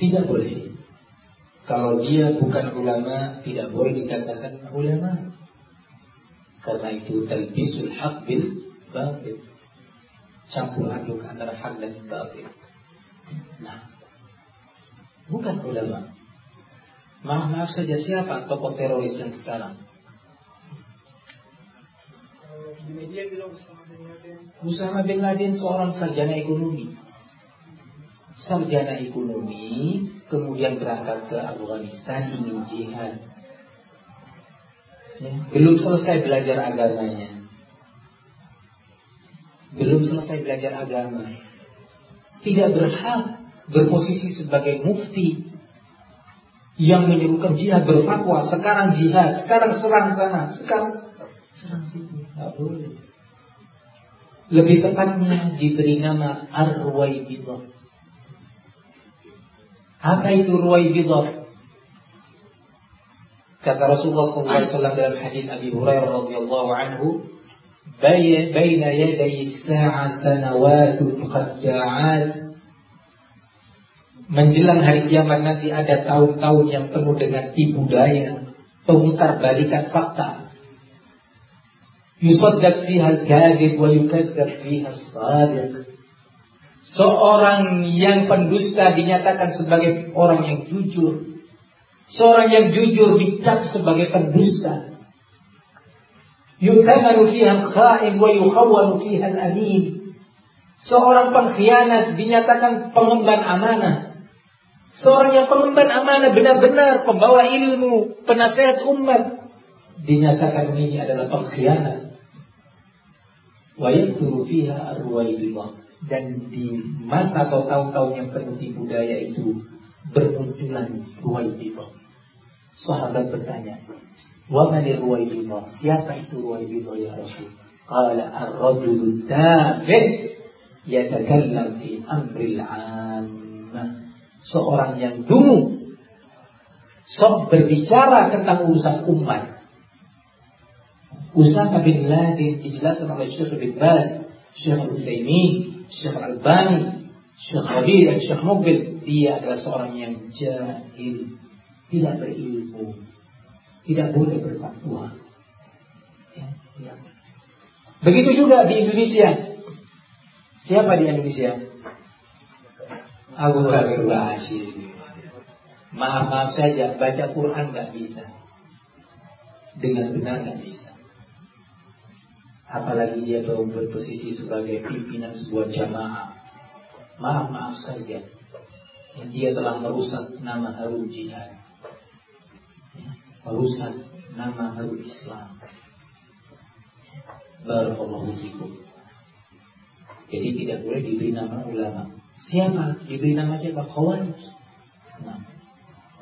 Tidak boleh. Kalau dia bukan ulama, tidak boleh dikatakan ulama. Karena itu talbisul haq bil batil. Campur aduk antara hak dan batil. Nah, bukan ulama. Maaf-maaf saja siapa tokoh teroris yang sekarang? Usama bin Laden seorang sarjana ekonomi. Sarjana ekonomi kemudian berangkat ke Afghanistan ingin jihad. Ya, belum selesai belajar agamanya. Belum selesai belajar agama. Tidak berhak berposisi sebagai mufti yang menyerukan jihad berfatwa sekarang jihad sekarang serang sana sekarang serang sini tidak boleh lebih tepatnya diberi nama Ar-Ruwaibidah apa itu ruwai bidah? Kata Rasulullah SAW dalam hadis Abi Hurairah radhiyallahu anhu, "Baina yaday as-sa'a sanawatun khadda'at." Menjelang hari kiamat nanti ada tahun-tahun yang penuh dengan tipu daya, pemutar balikan fakta. Yusaddaq fiha al-kadhib wa yukadzdzab fiha as-sadiq. Seorang yang pendusta dinyatakan sebagai orang yang jujur. Seorang yang jujur dicap sebagai pendusta. Yu'tamanu fiha al-kha'in wa yukhawwanu fiha al-amin. Seorang pengkhianat dinyatakan pengemban amanah. Seorang yang pengemban amanah benar-benar pembawa ilmu, penasehat umat dinyatakan ini adalah pengkhianat. Wa yakthuru fiha arwaidillah dan di masa atau tahun-tahun yang penuh tipu daya itu bermunculan ruwaidillah. Sahabat bertanya, "Wa man ruwaidillah?" Siapa itu ruwaidillah ya Rasul? Qala ar-rajulu tafid yatakallam fi amril 'ammah seorang yang dungu sok berbicara tentang urusan umat. Usama bin Laden dijelaskan oleh Syekh bin Baz, Syekh Utsaimin, Syekh Albani, Syekh Rabi dan Syekh Mubil. Dia adalah seorang yang jahil, tidak berilmu, tidak boleh berfatwa. Ya, ya. Begitu juga di Indonesia. Siapa di Indonesia? Abu Bakar Bashir. Maaf-maaf saja, baca Quran nggak bisa. Dengan benar nggak bisa. Apalagi dia baru berposisi sebagai pimpinan sebuah jamaah. Maaf-maaf saja. Dia telah merusak nama harum jihad. Merusak nama harum Islam. Barakallahu fikum. Jadi tidak boleh diberi nama ulama. Siapa? Diberi nama siapa? Khawarij.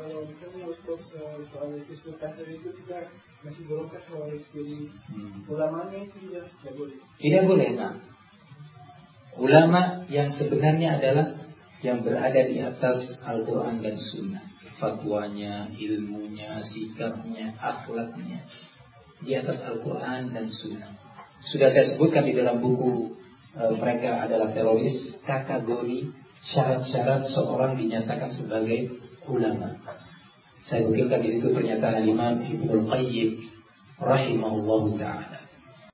Kalau kita Ustaz soal Tahrir itu juga masih golongkan Khawarij jadi hmm. ulamanya itu tidak boleh. Tidak boleh, nah. Ulama yang sebenarnya adalah yang berada di atas Al-Quran dan Sunnah. Fatwanya, ilmunya, sikapnya, akhlaknya. Di atas Al-Quran dan Sunnah. Sudah saya sebutkan di dalam buku Eh, mereka adalah teroris kategori syarat-syarat seorang dinyatakan sebagai ulama. Saya bukilkan di situ pernyataan Imam Ibnu Qayyim rahimahullah taala.